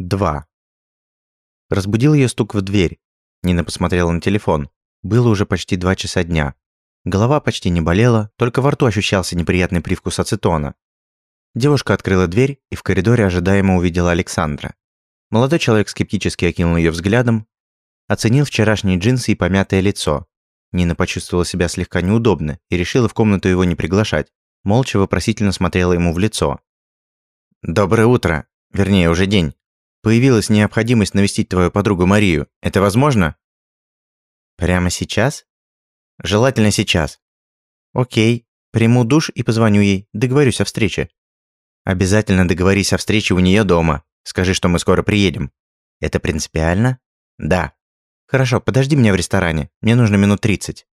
2. Разбудил ее стук в дверь. Нина посмотрела на телефон. Было уже почти два часа дня. Голова почти не болела, только во рту ощущался неприятный привкус ацетона. Девушка открыла дверь и в коридоре ожидаемо увидела Александра. Молодой человек скептически окинул ее взглядом, оценил вчерашние джинсы и помятое лицо. Нина почувствовала себя слегка неудобно и решила в комнату его не приглашать. Молча вопросительно смотрела ему в лицо. «Доброе утро. Вернее, уже день. Появилась необходимость навестить твою подругу Марию. Это возможно?» «Прямо сейчас?» «Желательно сейчас». «Окей. Приму душ и позвоню ей. Договорюсь о встрече». «Обязательно договорись о встрече у нее дома. Скажи, что мы скоро приедем». «Это принципиально?» «Да». «Хорошо, подожди меня в ресторане. Мне нужно минут тридцать».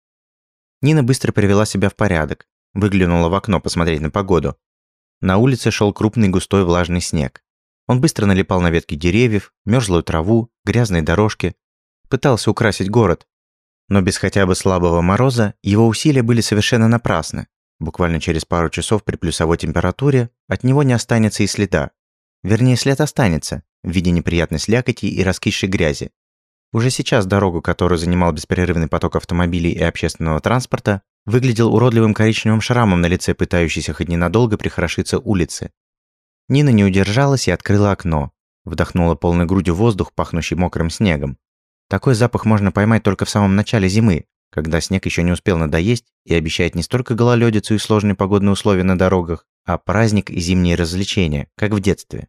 Нина быстро привела себя в порядок. Выглянула в окно посмотреть на погоду. На улице шел крупный густой влажный снег. Он быстро налипал на ветки деревьев, мерзлую траву, грязные дорожки. Пытался украсить город. Но без хотя бы слабого мороза его усилия были совершенно напрасны. Буквально через пару часов при плюсовой температуре от него не останется и следа. Вернее, след останется в виде неприятной слякоти и раскисшей грязи. Уже сейчас дорогу, которую занимал беспрерывный поток автомобилей и общественного транспорта, выглядел уродливым коричневым шрамом на лице пытающейся хоть ненадолго прихорошиться улицы. Нина не удержалась и открыла окно. Вдохнула полной грудью воздух, пахнущий мокрым снегом. Такой запах можно поймать только в самом начале зимы, когда снег еще не успел надоесть и обещает не столько гололедицу и сложные погодные условия на дорогах, а праздник и зимние развлечения, как в детстве.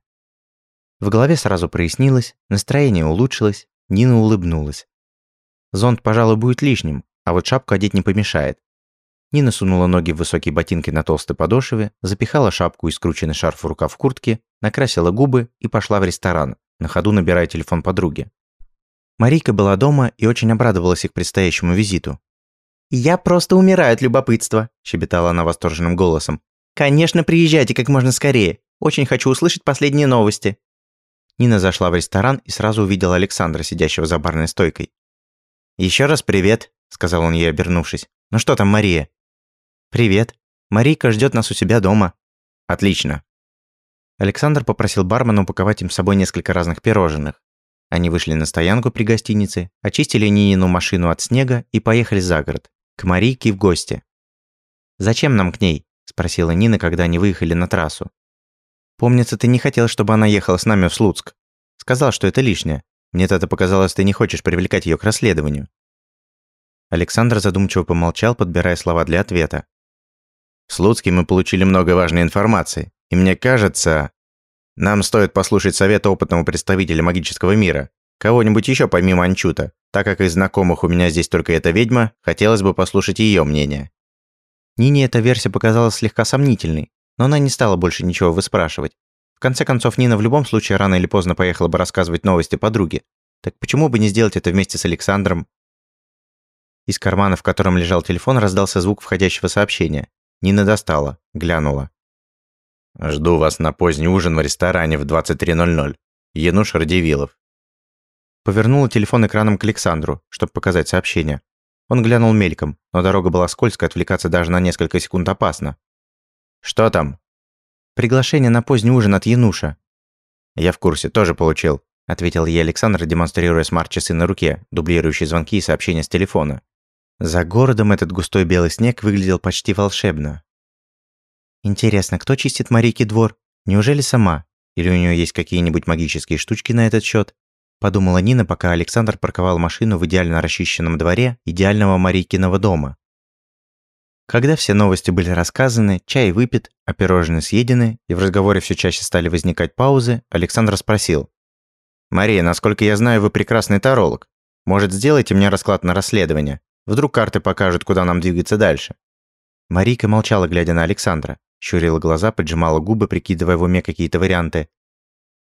В голове сразу прояснилось, настроение улучшилось, Нина улыбнулась. Зонт, пожалуй, будет лишним, а вот шапку одеть не помешает. Нина сунула ноги в высокие ботинки на толстой подошве, запихала шапку и скрученный шарф в рукав куртки, накрасила губы и пошла в ресторан, на ходу набирая телефон подруги. Марийка была дома и очень обрадовалась их предстоящему визиту. «Я просто умираю от любопытства», – щебетала она восторженным голосом. «Конечно, приезжайте как можно скорее. Очень хочу услышать последние новости». Нина зашла в ресторан и сразу увидела Александра, сидящего за барной стойкой. «Еще раз привет», – сказал он ей, обернувшись. «Ну что там, Мария?» «Привет. Марийка ждет нас у себя дома». «Отлично». Александр попросил бармена упаковать им с собой несколько разных пирожных. Они вышли на стоянку при гостинице, очистили Нинину машину от снега и поехали за город, к Марийке в гости. «Зачем нам к ней?» – спросила Нина, когда они выехали на трассу. «Помнится, ты не хотел, чтобы она ехала с нами в Слуцк. Сказал, что это лишнее. Мне тогда показалось, ты не хочешь привлекать ее к расследованию». Александр задумчиво помолчал, подбирая слова для ответа. В Слуцке мы получили много важной информации, и мне кажется, нам стоит послушать совет опытного представителя магического мира, кого-нибудь еще помимо Анчута, так как из знакомых у меня здесь только эта ведьма, хотелось бы послушать ее мнение. Нине эта версия показалась слегка сомнительной, но она не стала больше ничего выспрашивать. В конце концов, Нина в любом случае рано или поздно поехала бы рассказывать новости подруге. Так почему бы не сделать это вместе с Александром? Из кармана, в котором лежал телефон, раздался звук входящего сообщения. Нина достала, глянула. «Жду вас на поздний ужин в ресторане в 23.00. Януш Радивилов». Повернула телефон экраном к Александру, чтобы показать сообщение. Он глянул мельком, но дорога была скользкая, отвлекаться даже на несколько секунд опасно. «Что там?» «Приглашение на поздний ужин от Януша». «Я в курсе, тоже получил», – ответил ей Александр, демонстрируя смарт-часы на руке, дублирующие звонки и сообщения с телефона. За городом этот густой белый снег выглядел почти волшебно. Интересно, кто чистит Марийке двор? Неужели сама? Или у нее есть какие-нибудь магические штучки на этот счет? Подумала Нина, пока Александр парковал машину в идеально расчищенном дворе идеального Марийкиного дома. Когда все новости были рассказаны, чай выпит, а пирожные съедены, и в разговоре все чаще стали возникать паузы, Александр спросил. «Мария, насколько я знаю, вы прекрасный таролог. Может, сделайте мне расклад на расследование? Вдруг карты покажут, куда нам двигаться дальше». Марийка молчала, глядя на Александра. Щурила глаза, поджимала губы, прикидывая в уме какие-то варианты.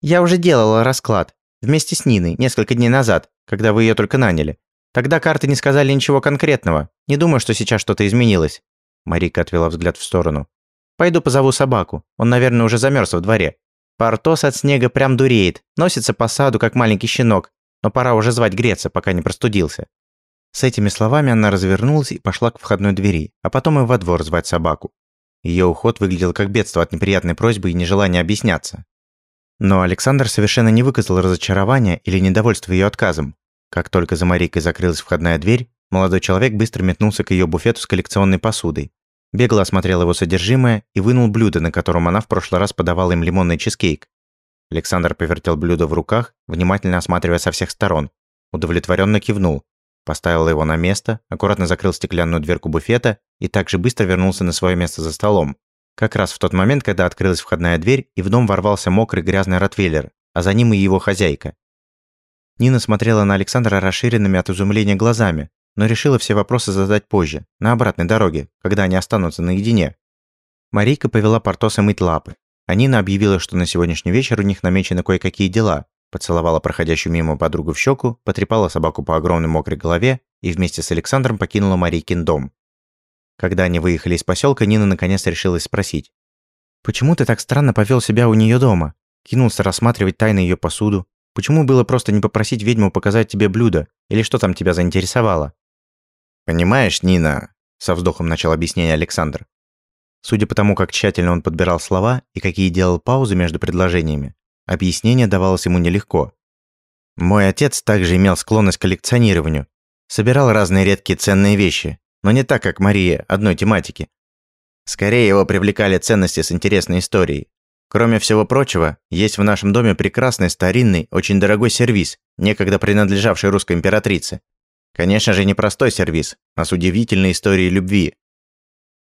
«Я уже делала расклад. Вместе с Ниной, несколько дней назад, когда вы ее только наняли. Тогда карты не сказали ничего конкретного. Не думаю, что сейчас что-то изменилось». Марика отвела взгляд в сторону. «Пойду позову собаку. Он, наверное, уже замерз в дворе. Портос от снега прям дуреет. Носится по саду, как маленький щенок. Но пора уже звать греться, пока не простудился». С этими словами она развернулась и пошла к входной двери, а потом и во двор звать собаку. Ее уход выглядел как бедство от неприятной просьбы и нежелания объясняться. Но Александр совершенно не выказал разочарования или недовольства ее отказом. Как только за Марикой закрылась входная дверь, молодой человек быстро метнулся к ее буфету с коллекционной посудой. Бегло осмотрел его содержимое и вынул блюдо, на котором она в прошлый раз подавала им лимонный чизкейк. Александр повертел блюдо в руках, внимательно осматривая со всех сторон. Удовлетворенно кивнул. Поставил его на место, аккуратно закрыл стеклянную дверку буфета и также быстро вернулся на свое место за столом. Как раз в тот момент, когда открылась входная дверь, и в дом ворвался мокрый грязный ротвейлер, а за ним и его хозяйка. Нина смотрела на Александра расширенными от изумления глазами, но решила все вопросы задать позже, на обратной дороге, когда они останутся наедине. Марийка повела Портоса мыть лапы, а Нина объявила, что на сегодняшний вечер у них намечены кое-какие дела, поцеловала проходящую мимо подругу в щеку, потрепала собаку по огромной мокрой голове и вместе с Александром покинула Марийкин дом. Когда они выехали из поселка, Нина наконец решилась спросить. «Почему ты так странно повел себя у нее дома? Кинулся рассматривать тайно ее посуду. Почему было просто не попросить ведьму показать тебе блюдо? Или что там тебя заинтересовало?» «Понимаешь, Нина...» – со вздохом начал объяснение Александр. Судя по тому, как тщательно он подбирал слова и какие делал паузы между предложениями, объяснение давалось ему нелегко. «Мой отец также имел склонность к коллекционированию. Собирал разные редкие ценные вещи, но не так, как Мария, одной тематики. Скорее его привлекали ценности с интересной историей. Кроме всего прочего, есть в нашем доме прекрасный, старинный, очень дорогой сервиз, некогда принадлежавший русской императрице. Конечно же, не простой сервиз, а с удивительной историей любви.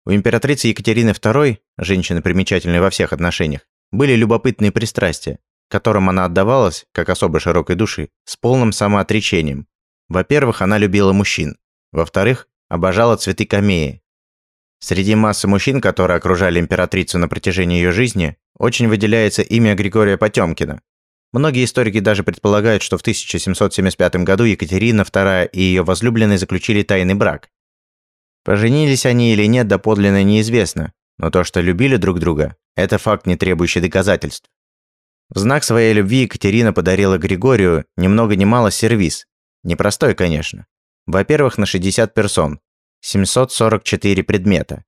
У императрицы Екатерины II, женщины примечательной во всех отношениях, были любопытные пристрастия, которым она отдавалась, как особо широкой души, с полным самоотречением. Во-первых, она любила мужчин. Во-вторых, обожала цветы камеи. Среди массы мужчин, которые окружали императрицу на протяжении ее жизни, очень выделяется имя Григория Потемкина. Многие историки даже предполагают, что в 1775 году Екатерина II и ее возлюбленный заключили тайный брак. Поженились они или нет, доподлинно неизвестно, но то, что любили друг друга, это факт, не требующий доказательств. В знак своей любви Екатерина подарила Григорию ни много ни мало сервиз. Непростой, конечно. Во-первых, на 60 персон. 744 предмета.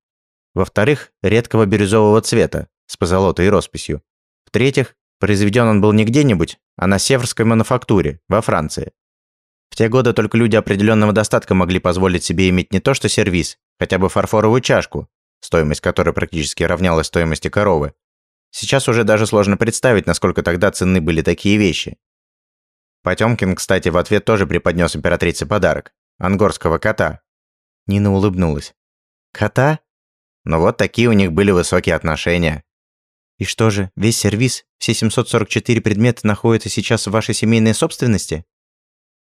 Во-вторых, редкого бирюзового цвета, с позолотой и росписью. В-третьих, произведен он был не где-нибудь, а на Северской мануфактуре, во Франции. В те годы только люди определенного достатка могли позволить себе иметь не то что сервиз, хотя бы фарфоровую чашку, стоимость которой практически равнялась стоимости коровы. Сейчас уже даже сложно представить, насколько тогда ценны были такие вещи. Потемкин, кстати, в ответ тоже преподнес императрице подарок ангорского кота. Нина улыбнулась. Кота? Ну вот такие у них были высокие отношения. И что же, весь сервис, все 744 предмета находятся сейчас в вашей семейной собственности?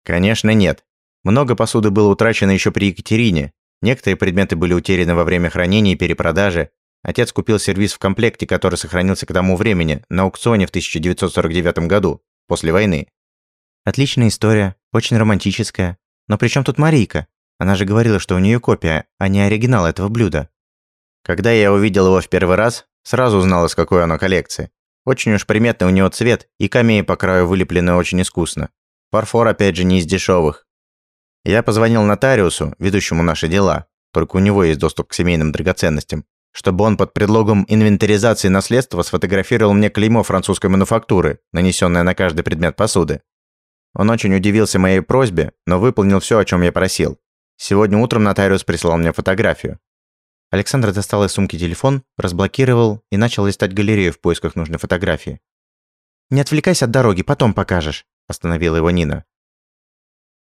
Конечно, нет. Много посуды было утрачено еще при Екатерине. Некоторые предметы были утеряны во время хранения и перепродажи. Отец купил сервис в комплекте, который сохранился к тому времени, на аукционе в 1949 году, после войны. Отличная история, очень романтическая. Но при чем тут Марийка? Она же говорила, что у нее копия, а не оригинал этого блюда. Когда я увидел его в первый раз, сразу узнал, из какой оно коллекции. Очень уж приметный у него цвет, и камеи по краю вылеплены очень искусно. Фарфор, опять же, не из дешевых. Я позвонил нотариусу, ведущему наши дела, только у него есть доступ к семейным драгоценностям, чтобы он под предлогом инвентаризации наследства сфотографировал мне клеймо французской мануфактуры, нанесенное на каждый предмет посуды. Он очень удивился моей просьбе, но выполнил все, о чем я просил. Сегодня утром нотариус прислал мне фотографию. Александр достал из сумки телефон, разблокировал и начал листать галерею в поисках нужной фотографии. «Не отвлекайся от дороги, потом покажешь», – остановила его Нина.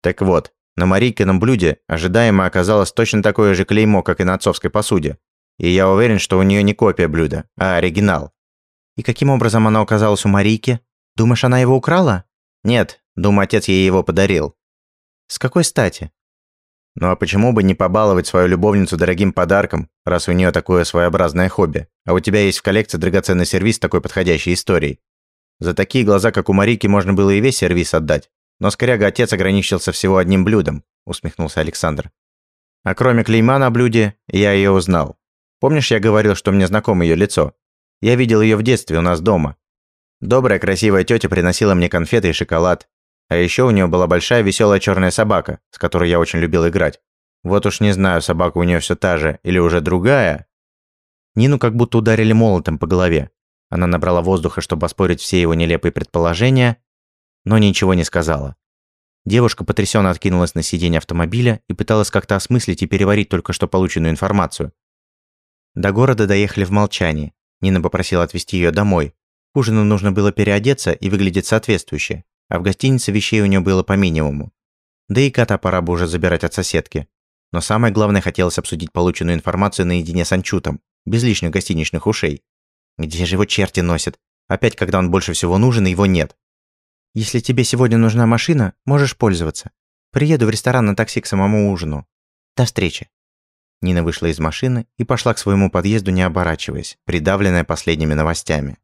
Так вот, на Марийкином блюде ожидаемо оказалось точно такое же клеймо, как и на отцовской посуде. И я уверен, что у нее не копия блюда, а оригинал. И каким образом она оказалась у Марийки? Думаешь, она его украла? Нет, Думаю, отец ей его подарил. С какой стати? Ну а почему бы не побаловать свою любовницу дорогим подарком, раз у нее такое своеобразное хобби, а у тебя есть в коллекции драгоценный сервис такой подходящей историей? За такие глаза, как у Марики, можно было и весь сервис отдать. Но скоряга отец ограничился всего одним блюдом, усмехнулся Александр. А кроме клейма на блюде, я ее узнал. Помнишь, я говорил, что мне знакомо ее лицо? Я видел ее в детстве у нас дома. Добрая, красивая тетя приносила мне конфеты и шоколад, а еще у нее была большая веселая черная собака, с которой я очень любил играть. Вот уж не знаю, собака у нее все та же или уже другая. Нину как будто ударили молотом по голове. Она набрала воздуха, чтобы оспорить все его нелепые предположения, но ничего не сказала. Девушка потрясенно откинулась на сиденье автомобиля и пыталась как-то осмыслить и переварить только что полученную информацию. До города доехали в молчании. Нина попросила отвезти ее домой. К ужину нужно было переодеться и выглядеть соответствующе, а в гостинице вещей у нее было по минимуму. Да и кота пора бы уже забирать от соседки. Но самое главное, хотелось обсудить полученную информацию наедине с Анчутом, без лишних гостиничных ушей. Где же его черти носят? Опять, когда он больше всего нужен, и его нет. Если тебе сегодня нужна машина, можешь пользоваться. Приеду в ресторан на такси к самому ужину. До встречи». Нина вышла из машины и пошла к своему подъезду, не оборачиваясь, придавленная последними новостями.